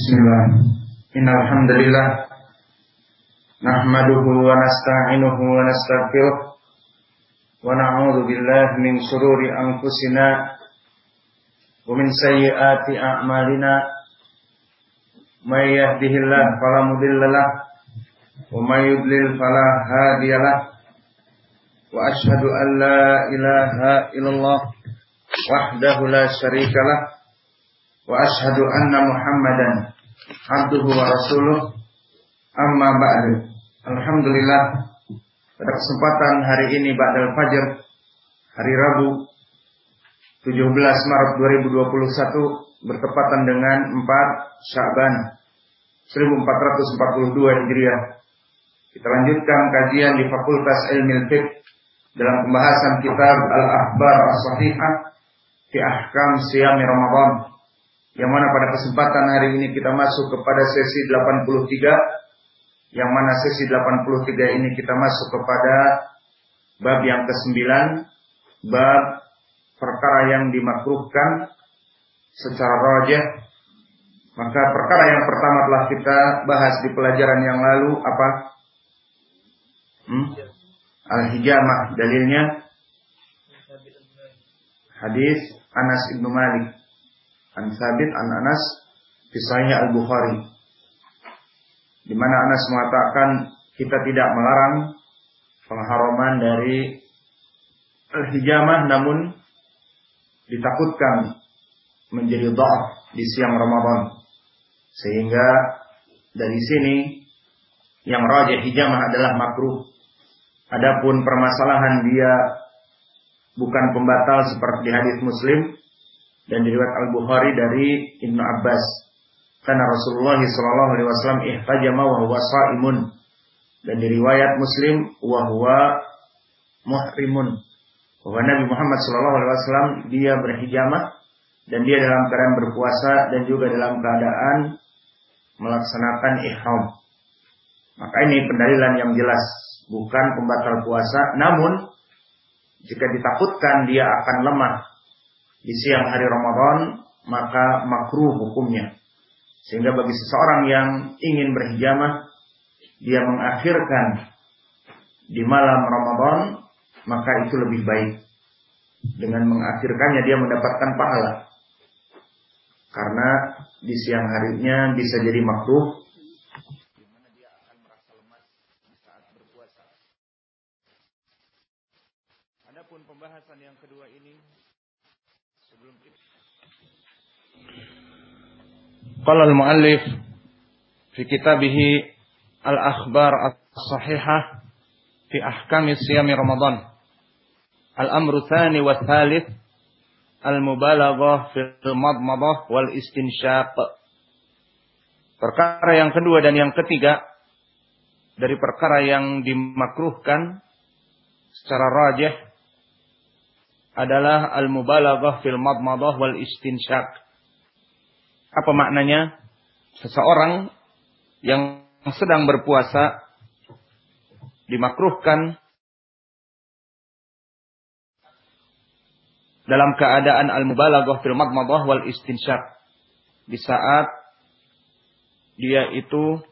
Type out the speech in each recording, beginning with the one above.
Bismillah. Innal hamdalillah nahmaduhu wa nasta'inuhu wa nastaghfiruh wa na'udzu billahi min shururi anfusina wa min sayyiati a'malina. May yahdihillahu fala wa may yudlil wa ashhadu an la ilaha illallah wahdahu la syarikalah wa ashhadu anna Muhammadan abduhu wa rasuluh amma ba'du. Alhamdulillah pada kesempatan hari ini ba'dal fajr hari Rabu 17 Maret 2021 bertepatan dengan 4 Sya'ban 1442 Hijriah. Kita lanjutkan kajian di Fakultas Ilmu Fiqh dalam pembahasan kitab Al-Akhbar As-Sahihah fi Ahkam Siyam Ramadan yang mana pada kesempatan hari ini kita masuk kepada sesi 83 yang mana sesi 83 ini kita masuk kepada bab yang ke-9 bab perkara yang dimakruhkan secara rajah maka perkara yang pertama telah kita bahas di pelajaran yang lalu apa? Hmm? al-hijamah dalilnya. Hadis Anas ibnu Malik An Sabit An Anas di Sahih Al-Bukhari. Di mana Anas mengatakan kita tidak melarang pengharaman dari al-hijamah namun ditakutkan menjadi dha'af di siang Ramadan. Sehingga dari sini yang rajih hijamah adalah makruh. Adapun permasalahan dia bukan pembatal seperti di hadis Muslim, dan diriwayat Al Bukhari dari Ibnu Abbas karena Rasulullah Shallallahu Alaihi Wasallam ihtajama wa huwa saimun dan diriwayat Muslim wa huwa muhrimun bahwa Nabi Muhammad Shallallahu Alaihi Wasallam dia berhijamah dan dia dalam keadaan berpuasa dan juga dalam keadaan melaksanakan ihram. Maka ini pendalilan yang jelas, bukan pembatal puasa. Namun jika ditakutkan dia akan lemah di siang hari Ramadan maka makruh hukumnya. Sehingga bagi seseorang yang ingin berhijamah dia mengakhirkan di malam Ramadan maka itu lebih baik. Dengan mengakhirkannya dia mendapatkan pahala. Karena di siang harinya bisa jadi makruh Adapun pembahasan yang kedua ini Qala al-muallif fi kitabih al-akhbar as-sahihah fi ahkam siyam Ramadan. Al-amru tsani wa tsalits al-mubalaghah fil madmadah wal istinsyaq. Perkara yang kedua dan yang ketiga dari perkara yang dimakruhkan secara rajih adalah al-mubalaghah fil madmadah wal istinsyaq apa maknanya? Seseorang yang sedang berpuasa dimakruhkan dalam keadaan al-mubalaghah fil madmadah wal istinsyaq. Di saat dia itu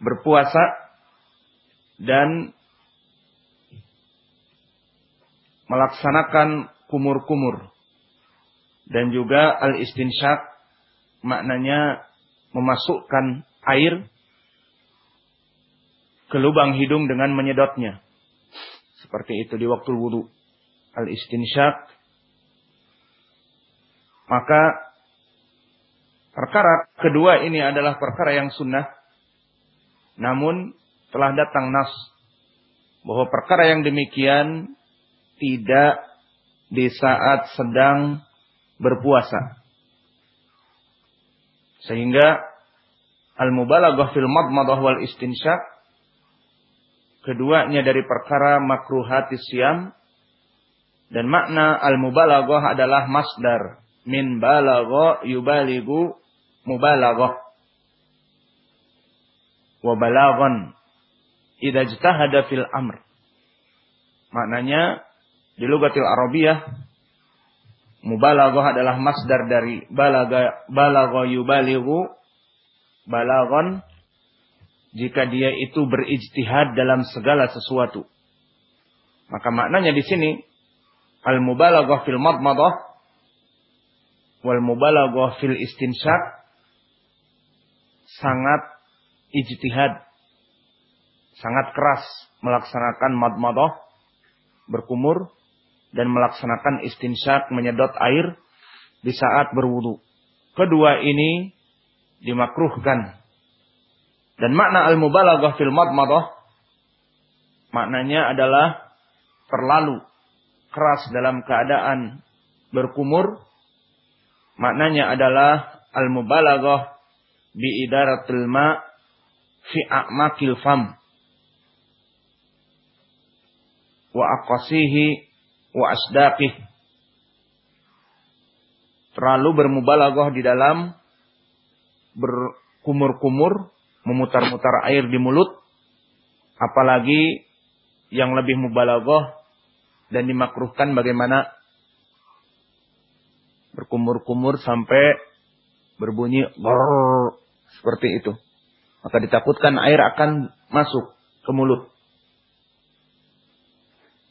berpuasa dan melaksanakan kumur-kumur dan juga al-istinsyaq maknanya memasukkan air ke lubang hidung dengan menyedotnya. Seperti itu di waktu wudhu. Al-istinsyak. Maka perkara kedua ini adalah perkara yang sunnah. Namun telah datang nas bahwa perkara yang demikian tidak di saat sedang berpuasa. Sehingga al-mubalaghah fil madmadah wal istinsyaq keduanya dari perkara makruhati siam dan makna al-mubalaghah adalah masdar. Min balagha yubaligu mubalaghah. Wa balaghan idza fil amr. Maknanya di lugatil arabiyah Mubalaghah adalah masdar dari balaga balagha yubalighu balagon jika dia itu berijtihad dalam segala sesuatu. Maka maknanya di sini al-mubalaghah fil madmadah wal mubalaghah fil istinsyak sangat ijtihad sangat keras melaksanakan madmadah berkumur dan melaksanakan istinsyak menyedot air di saat berwudu. Kedua ini dimakruhkan. Dan makna al-mubalaghah fil madmadah maknanya adalah terlalu keras dalam keadaan berkumur. Maknanya adalah al-mubalaghah bi idaratil ma fi a'makil fam wa aqasihi wa asdaqih. Terlalu bermubalaghah di dalam berkumur-kumur, memutar-mutar air di mulut, apalagi yang lebih mubalaghah dan dimakruhkan bagaimana berkumur-kumur sampai berbunyi seperti itu. Maka ditakutkan air akan masuk ke mulut.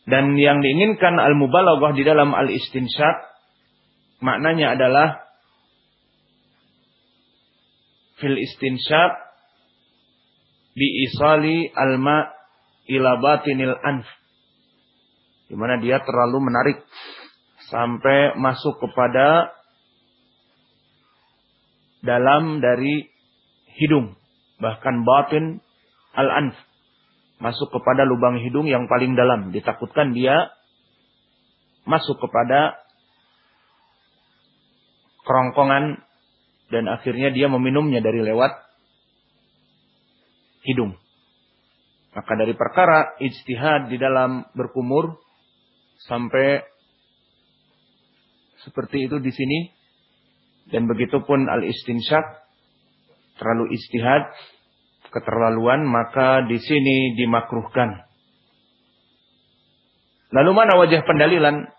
Dan yang diinginkan al-mubalaghah di dalam al-istinsyak maknanya adalah fil istinsyak isali alma ila batinil anf. Di mana dia terlalu menarik sampai masuk kepada dalam dari hidung, bahkan batin al-anf masuk kepada lubang hidung yang paling dalam. Ditakutkan dia masuk kepada kerongkongan dan akhirnya dia meminumnya dari lewat hidung. Maka dari perkara ijtihad di dalam berkumur sampai seperti itu di sini dan begitu pun al istinsyak terlalu ijtihad keterlaluan maka di sini dimakruhkan. Lalu mana wajah pendalilan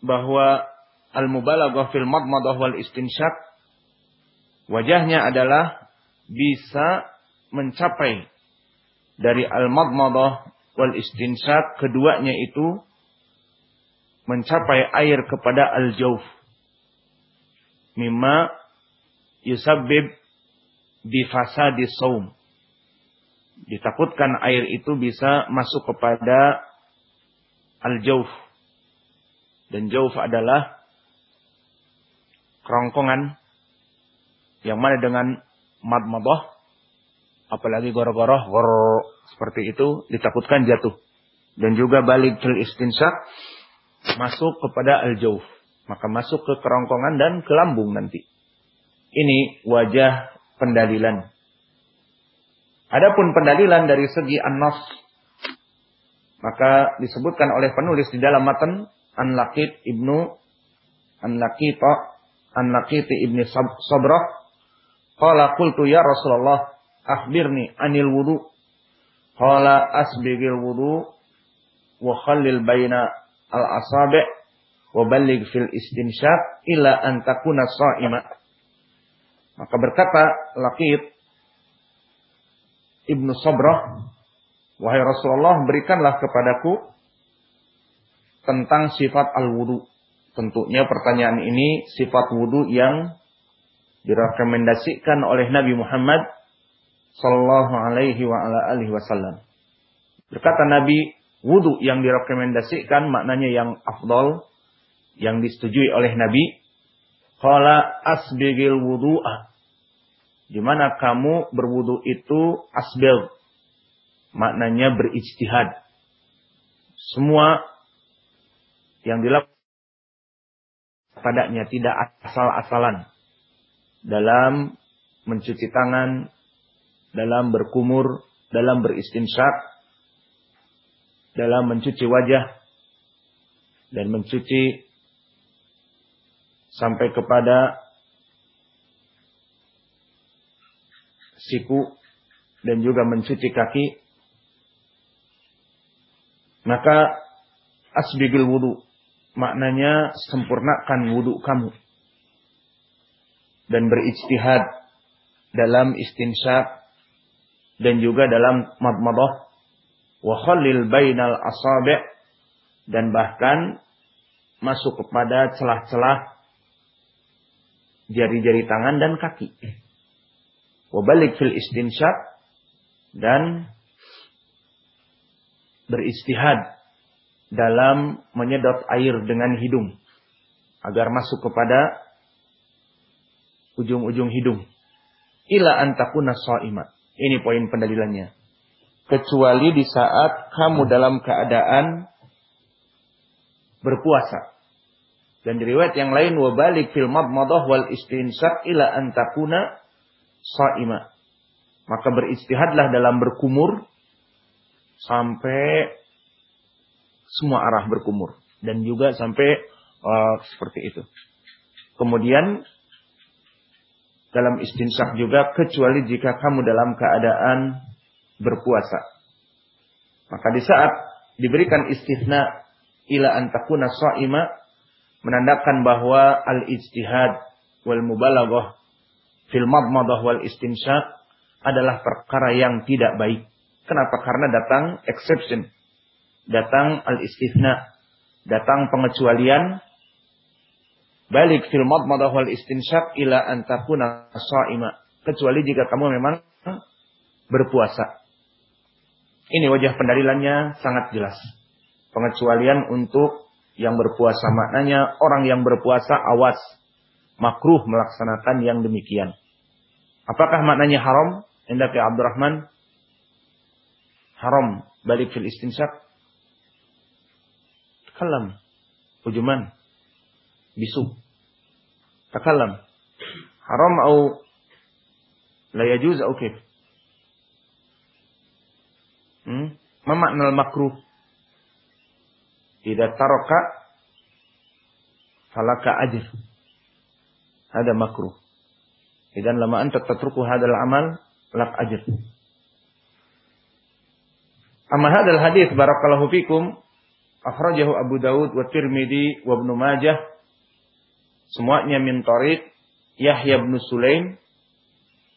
bahwa al-mubalaghah fil madmadah wal istinsyak wajahnya adalah bisa mencapai dari al-madmadah wal istinsyak keduanya itu mencapai air kepada al-jauf mimma yusabbib di di saum. Ditakutkan air itu bisa masuk kepada al-jauf. Dan jauf adalah kerongkongan yang mana dengan madmadah apalagi goro-goro goro seperti itu ditakutkan jatuh dan juga balik fil istinsak masuk kepada al-jauf maka masuk ke kerongkongan dan ke lambung nanti ini wajah pendalilan. Adapun pendalilan dari segi an-nas maka disebutkan oleh penulis di dalam matan An-Laqit Ibnu An-Laqita An-Laqit Ibnu Sabrah qala qultu ya Rasulullah akhbirni anil wudu qala asbigil wudu wa khallil baina al-asabi' wa balligh fil istinsyaq ila an takuna sha'ima maka berkata Laqit Ibnu Sabrah, Wahai Rasulullah, berikanlah kepadaku tentang sifat al-wudu. Tentunya pertanyaan ini sifat wudu yang direkomendasikan oleh Nabi Muhammad sallallahu alaihi wa ala alihi wasallam. Berkata Nabi, wudu yang direkomendasikan maknanya yang afdol, yang disetujui oleh Nabi. Qala asbigil wudu'ah di mana kamu berwudu itu asbel. Maknanya berijtihad. Semua yang dilakukan padanya tidak asal-asalan. Dalam mencuci tangan, dalam berkumur, dalam beristinsyak, dalam mencuci wajah, dan mencuci sampai kepada siku dan juga mencuci kaki maka asbigil wudu maknanya sempurnakan wudu kamu dan berijtihad dalam istinsyak dan juga dalam madmadah wa khallil bainal asabi' dan bahkan masuk kepada celah-celah jari-jari tangan dan kaki. Wabalik fil istinsyak dan beristihad dalam menyedot air dengan hidung agar masuk kepada ujung-ujung hidung. Ila antakuna sha'ima. Ini poin pendalilannya. Kecuali di saat kamu dalam keadaan berpuasa. Dan di riwayat yang lain wabalik fil madmadah wal istinsak ila antakuna sha'ima. Maka beristihadlah dalam berkumur sampai semua arah berkumur dan juga sampai uh, seperti itu. Kemudian dalam istinsak juga kecuali jika kamu dalam keadaan berpuasa. Maka di saat diberikan istisna ila antakuna sha'ima menandakan bahwa al-ijtihad wal mubalaghah fil madmadah wal istinsak adalah perkara yang tidak baik. Kenapa? Karena datang exception datang al-istifna, datang pengecualian balik fil madmadah wal istinsyak ila an takuna sha'ima kecuali jika kamu memang berpuasa. Ini wajah pendalilannya sangat jelas. Pengecualian untuk yang berpuasa maknanya orang yang berpuasa awas makruh melaksanakan yang demikian. Apakah maknanya haram? Indah Abdurrahman haram balik fil istinsyak Takalam. Ujuman. Bisu. Takalam. Haram au la yajuz au kif? Hmm? Ma makna makruh? Idza taraka falaka ajr. Hada makruh. Idan lama anta tatruku hadal amal lak ajr. Amma hadal hadis barakallahu fikum akhrajahu Abu Dawud wa Tirmidzi wa Ibnu Majah semuanya min tariq Yahya bin Sulaim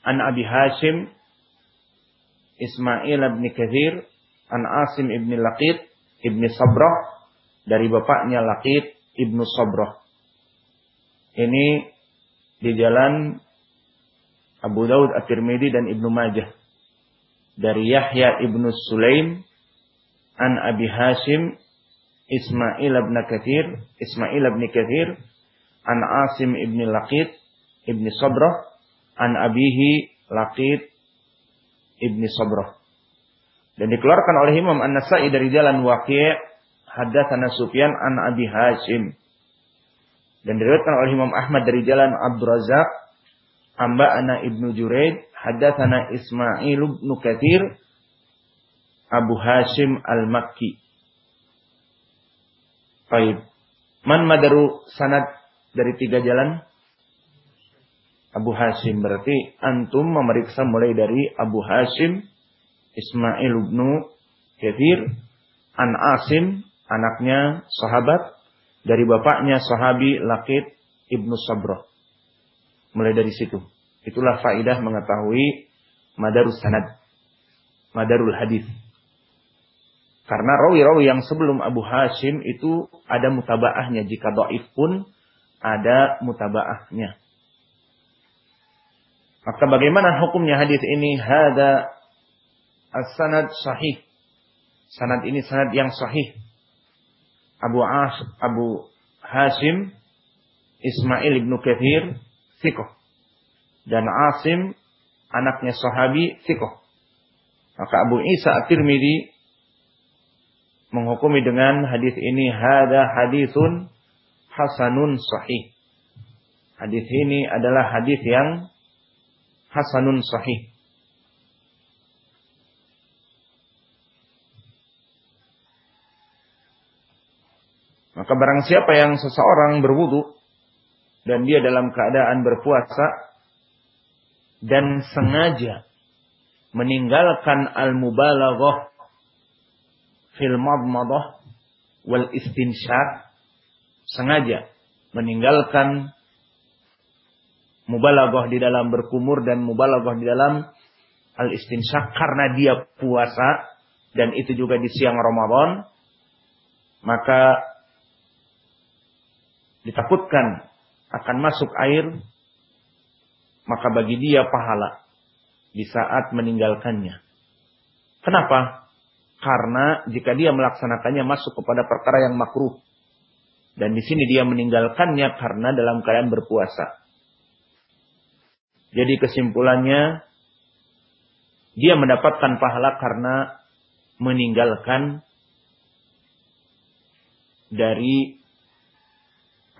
an Abi Hashim Ismail bin Kathir an Asim ibn Laqit ibn Sabrah dari bapaknya Laqit ibn Sabrah ini di jalan Abu Daud At-Tirmidzi dan Ibnu Majah dari Yahya ibnu Sulaim an Abi Hashim Ismail bin Kathir, Ismail bin Kathir, an Asim ibn Laqid, ibn Sabrah, an Abihi Laqid, ibn Sabrah. Dan dikeluarkan oleh Imam An-Nasai dari jalan Waqi' Haddatsana Sufyan an Abi Hashim. Dan diriwayatkan oleh Imam Ahmad dari jalan Abdul Razak Amba ana Ibnu Juraid Haddatsana Ismail bin Kathir Abu Hashim Al-Makki Baik. Man madaru sanad dari tiga jalan? Abu Hashim berarti antum memeriksa mulai dari Abu Hashim Ismail bin Kathir an Asim anaknya sahabat dari bapaknya sahabi Laqid ibnu Sabrah. Mulai dari situ. Itulah faidah mengetahui madarus sanad. Madarul hadis. Karena rawi-rawi yang sebelum Abu Hashim itu ada mutabaahnya. Jika do'if pun ada mutabaahnya. Maka bagaimana hukumnya hadis ini? Hada as-sanad sahih. Sanad ini sanad yang sahih. Abu As, Abu Hashim, Ismail ibnu Kathir, sikoh. Dan Asim, anaknya sahabi, sikoh. Maka Abu Isa at-Tirmidhi menghukumi dengan hadis ini hada hadisun hasanun sahih. Hadis ini adalah hadis yang hasanun sahih. Maka barang siapa yang seseorang berwudu dan dia dalam keadaan berpuasa dan sengaja meninggalkan al-mubalaghah fil madmadah wal istinsyaq sengaja meninggalkan mubalaghah di dalam berkumur dan mubalaghah di dalam al-istinsyak karena dia puasa dan itu juga di siang Ramadan maka ditakutkan akan masuk air maka bagi dia pahala di saat meninggalkannya. Kenapa? Karena jika dia melaksanakannya masuk kepada perkara yang makruh. Dan di sini dia meninggalkannya karena dalam keadaan berpuasa. Jadi kesimpulannya dia mendapatkan pahala karena meninggalkan dari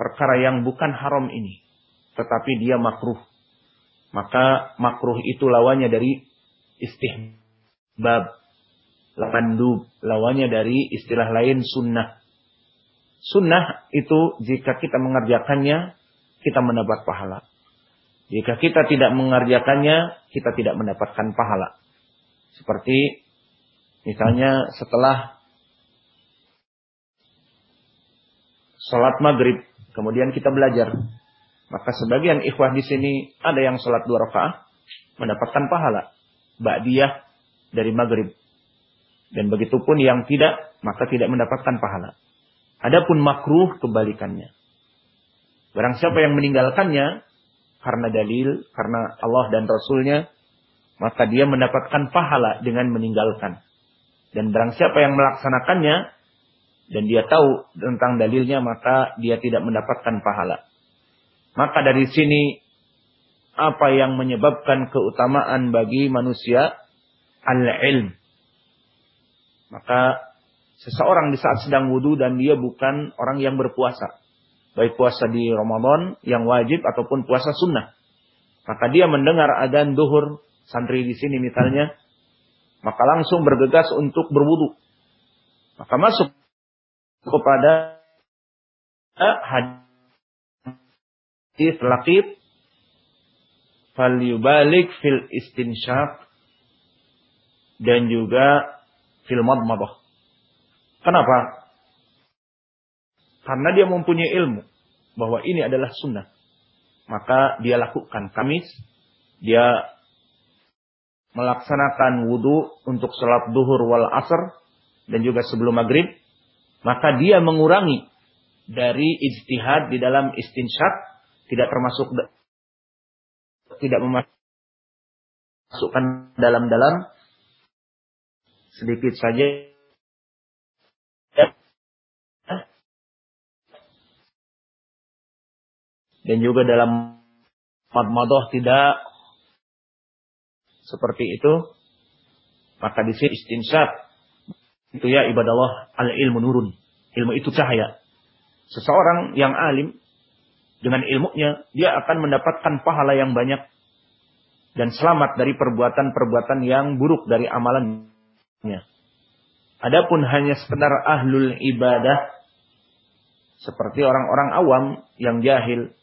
perkara yang bukan haram ini. Tetapi dia makruh. Maka makruh itu lawannya dari istihbab. Lapandub. Lawannya dari istilah lain sunnah. Sunnah itu jika kita mengerjakannya, kita mendapat pahala. Jika kita tidak mengerjakannya, kita tidak mendapatkan pahala. Seperti misalnya setelah sholat maghrib, kemudian kita belajar. Maka sebagian ikhwah di sini ada yang sholat dua rakaat mendapatkan pahala. Ba'diyah dari maghrib. Dan begitu pun yang tidak, maka tidak mendapatkan pahala. Adapun makruh kebalikannya. Barang siapa yang meninggalkannya, karena dalil, karena Allah dan Rasulnya, maka dia mendapatkan pahala dengan meninggalkan. Dan barang siapa yang melaksanakannya, dan dia tahu tentang dalilnya, maka dia tidak mendapatkan pahala. Maka dari sini, apa yang menyebabkan keutamaan bagi manusia? Al-ilm. Maka seseorang di saat sedang wudhu dan dia bukan orang yang berpuasa baik puasa di Ramadan yang wajib ataupun puasa sunnah. Maka dia mendengar adzan duhur santri di sini misalnya, maka langsung bergegas untuk berwudu. Maka masuk kepada hadis laqib falyubalik fil istinsyaq dan juga fil madmadah. Kenapa? Karena dia mempunyai ilmu bahwa ini adalah sunnah. Maka dia lakukan kamis. Dia melaksanakan wudhu untuk sholat duhur wal asr. Dan juga sebelum maghrib. Maka dia mengurangi dari ijtihad di dalam istinsyak. Tidak termasuk tidak memasukkan dalam-dalam sedikit saja Dan juga dalam madmadah tidak seperti itu. Maka di sini istinsyaq itu ya ibadah Allah al ilmu nurun. Ilmu itu cahaya. Seseorang yang alim dengan ilmunya dia akan mendapatkan pahala yang banyak dan selamat dari perbuatan-perbuatan yang buruk dari amalannya. Adapun hanya sekedar ahlul ibadah seperti orang-orang awam yang jahil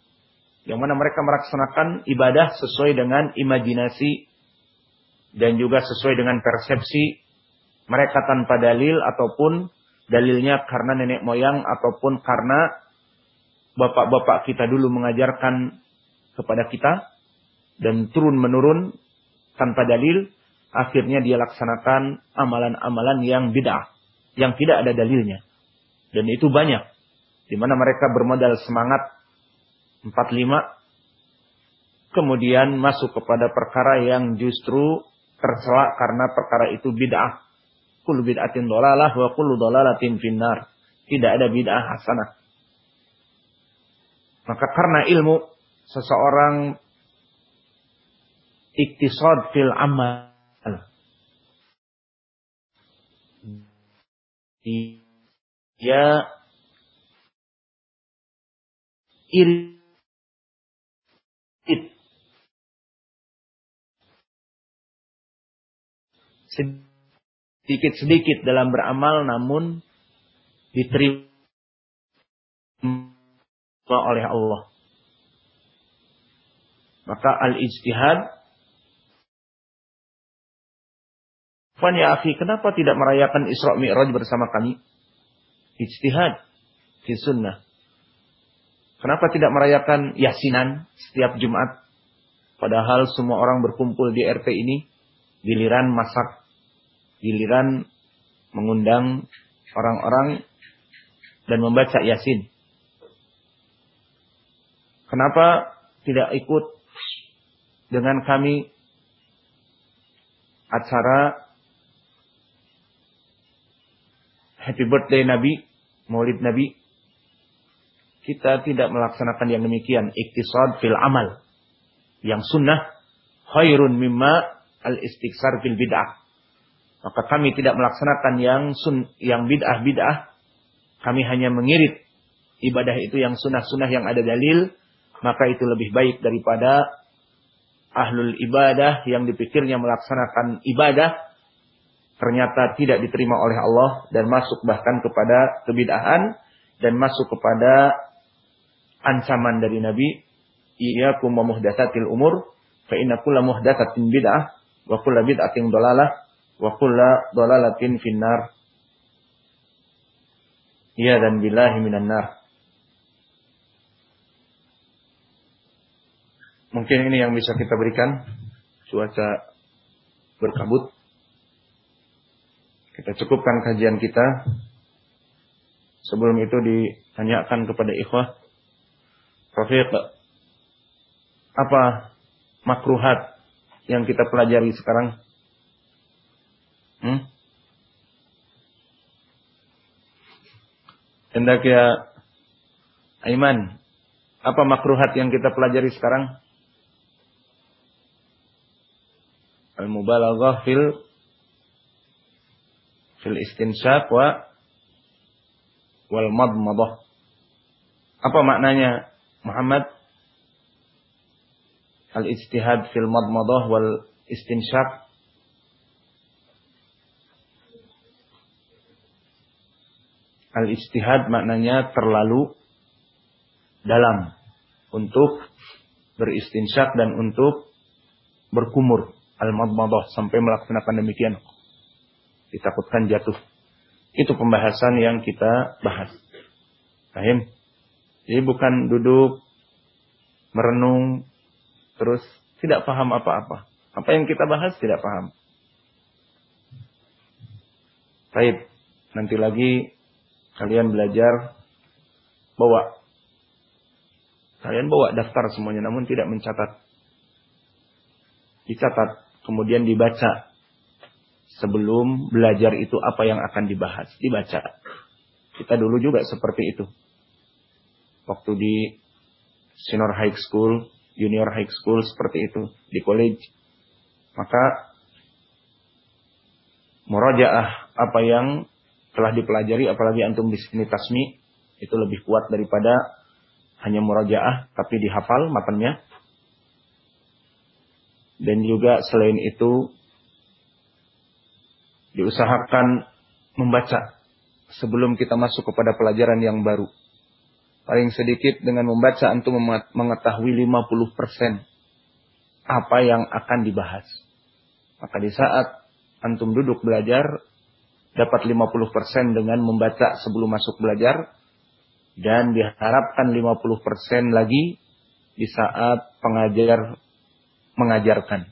yang mana mereka melaksanakan ibadah sesuai dengan imajinasi dan juga sesuai dengan persepsi mereka tanpa dalil ataupun dalilnya karena nenek moyang ataupun karena bapak-bapak kita dulu mengajarkan kepada kita dan turun menurun tanpa dalil akhirnya dia laksanakan amalan-amalan yang bid'ah yang tidak ada dalilnya dan itu banyak di mana mereka bermodal semangat 45 kemudian masuk kepada perkara yang justru tercela karena perkara itu bid'ah. Kullu bid'atin dolalah wa kullu dolalatin finnar. Tidak ada bid'ah hasanah. Maka karena ilmu seseorang iktisad fil amal. Dia iri sedikit-sedikit dalam beramal namun diterima oleh Allah. Maka al-ijtihad Fan ya akhi, kenapa tidak merayakan Isra Mi'raj bersama kami? Ijtihad di sunnah. Kenapa tidak merayakan Yasinan setiap Jumat Padahal semua orang berkumpul di RT ini, giliran masak, giliran mengundang orang-orang dan membaca Yasin. Kenapa tidak ikut dengan kami acara Happy Birthday Nabi, Maulid Nabi? Kita tidak melaksanakan yang demikian. Iktisad fil amal yang sunnah khairun mimma al-istiksar fil bid'ah. Maka kami tidak melaksanakan yang sun yang bid'ah bid'ah. Kami hanya mengirit ibadah itu yang sunnah-sunnah yang ada dalil, maka itu lebih baik daripada ahlul ibadah yang dipikirnya melaksanakan ibadah ternyata tidak diterima oleh Allah dan masuk bahkan kepada kebid'ahan dan masuk kepada ancaman dari Nabi iyyakum wa umur fa inna bid'ah wa kulla bid'atin dhalalah wa kulla dhalalatin finnar. Ya dan billahi minan nar. Mungkin ini yang bisa kita berikan. Cuaca berkabut. Kita cukupkan kajian kita. Sebelum itu ditanyakan kepada ikhwah. Rafiq, apa makruhat yang kita pelajari sekarang? Hmm? Hendak ya Aiman, apa makruhat yang kita pelajari sekarang? Al-mubalaghah fil fil istinsyaq wa wal madmadah. Apa maknanya Muhammad? al-ijtihad fil madmadah wal istinsyaq Al-ijtihad maknanya terlalu dalam untuk beristinsyak dan untuk berkumur al-madmadah sampai melaksanakan demikian. Ditakutkan jatuh. Itu pembahasan yang kita bahas. Paham? Jadi bukan duduk merenung terus tidak paham apa-apa. Apa yang kita bahas tidak paham. Baik, nanti lagi kalian belajar bawa. Kalian bawa daftar semuanya namun tidak mencatat. Dicatat, kemudian dibaca. Sebelum belajar itu apa yang akan dibahas, dibaca. Kita dulu juga seperti itu. Waktu di senior high school, junior high school seperti itu di college maka murajaah apa yang telah dipelajari apalagi antum di sini tasmi itu lebih kuat daripada hanya murajaah tapi dihafal matanya dan juga selain itu diusahakan membaca sebelum kita masuk kepada pelajaran yang baru Paling sedikit dengan membaca antum mengetahui 50% apa yang akan dibahas. Maka di saat antum duduk belajar dapat 50% dengan membaca sebelum masuk belajar dan diharapkan 50% lagi di saat pengajar mengajarkan.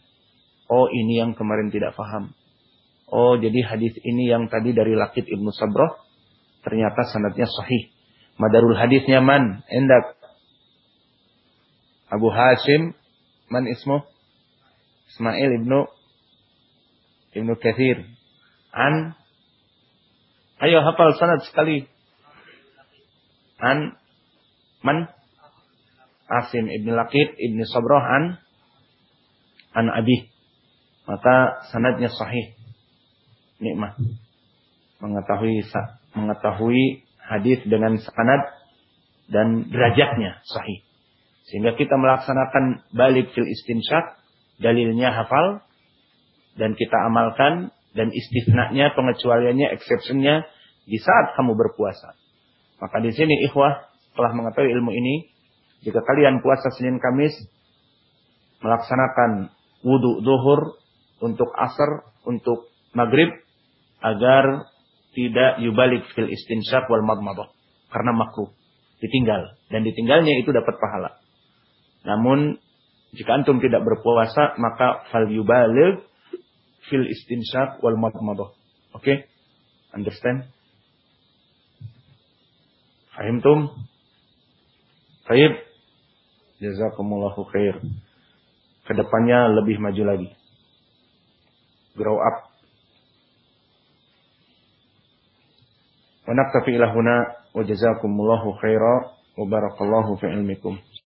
Oh ini yang kemarin tidak paham. Oh jadi hadis ini yang tadi dari Lakit Ibnu Sabroh ternyata sanadnya sahih. Madarul hadisnya man? Endak. Abu Hashim. Man ismu? Ismail ibnu Ibnu Kathir. An. Ayo hafal sanad sekali. An. Man? Asim ibnu Laqid ibnu Sabroh an. An Abi. Maka sanadnya sahih. Nikmah. Mengetahui mengetahui hadis dengan sanad dan derajatnya sahih. Sehingga kita melaksanakan balik fil istinsyak, dalilnya hafal, dan kita amalkan, dan istisnanya, pengecualiannya, exceptionnya, di saat kamu berpuasa. Maka di sini ikhwah telah mengetahui ilmu ini. Jika kalian puasa Senin Kamis, melaksanakan wudhu zuhur untuk asar, untuk maghrib, agar tidak yubalik fil istinsyak wal madmadah karena makruh ditinggal dan ditinggalnya itu dapat pahala namun Jika antum tidak berpuasa, maka fal yubaligh fil istinsyaq wal madmadah. Oke? Okay? Understand? Fahimtum? Baik. Jazakumullahu khair. Ke depannya lebih maju lagi. Grow up. Wa naktafi ila huna wa jazakumullahu khaira wa barakallahu fi ilmikum.